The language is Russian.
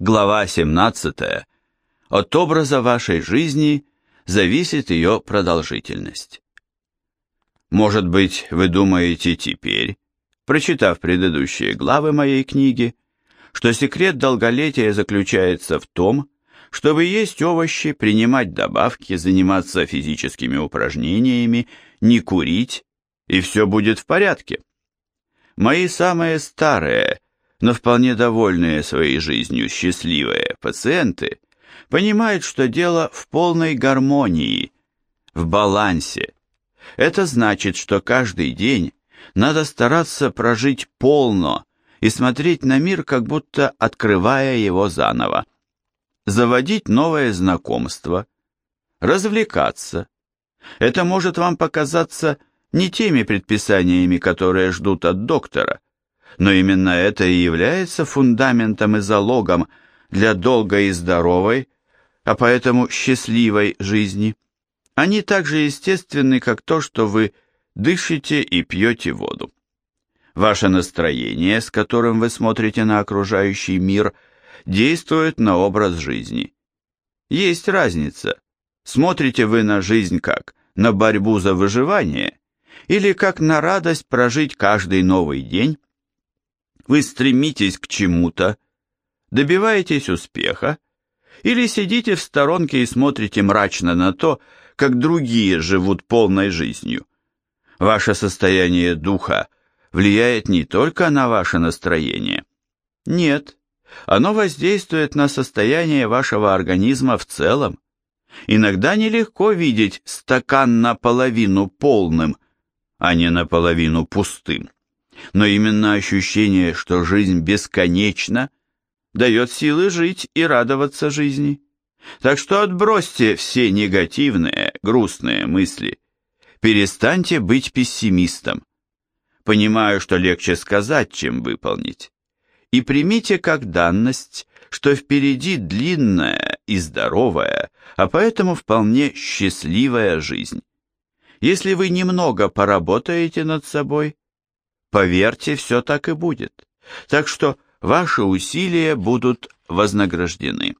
Глава 17. От образа вашей жизни зависит ее продолжительность. Может быть, вы думаете теперь, прочитав предыдущие главы моей книги, что секрет долголетия заключается в том, чтобы есть овощи, принимать добавки, заниматься физическими упражнениями, не курить, и все будет в порядке. Мои самые старые – но вполне довольные своей жизнью счастливые пациенты понимают, что дело в полной гармонии, в балансе. Это значит, что каждый день надо стараться прожить полно и смотреть на мир, как будто открывая его заново. Заводить новое знакомство, развлекаться. Это может вам показаться не теми предписаниями, которые ждут от доктора, но именно это и является фундаментом и залогом для долгой и здоровой, а поэтому счастливой жизни. Они так же естественны, как то, что вы дышите и пьете воду. Ваше настроение, с которым вы смотрите на окружающий мир, действует на образ жизни. Есть разница, смотрите вы на жизнь как на борьбу за выживание или как на радость прожить каждый новый день, вы стремитесь к чему-то, добиваетесь успеха, или сидите в сторонке и смотрите мрачно на то, как другие живут полной жизнью. Ваше состояние духа влияет не только на ваше настроение. Нет, оно воздействует на состояние вашего организма в целом. Иногда нелегко видеть стакан наполовину полным, а не наполовину пустым но именно ощущение, что жизнь бесконечна, дает силы жить и радоваться жизни. Так что отбросьте все негативные, грустные мысли. Перестаньте быть пессимистом. Понимаю, что легче сказать, чем выполнить. И примите как данность, что впереди длинная и здоровая, а поэтому вполне счастливая жизнь. Если вы немного поработаете над собой, Поверьте, все так и будет. Так что ваши усилия будут вознаграждены.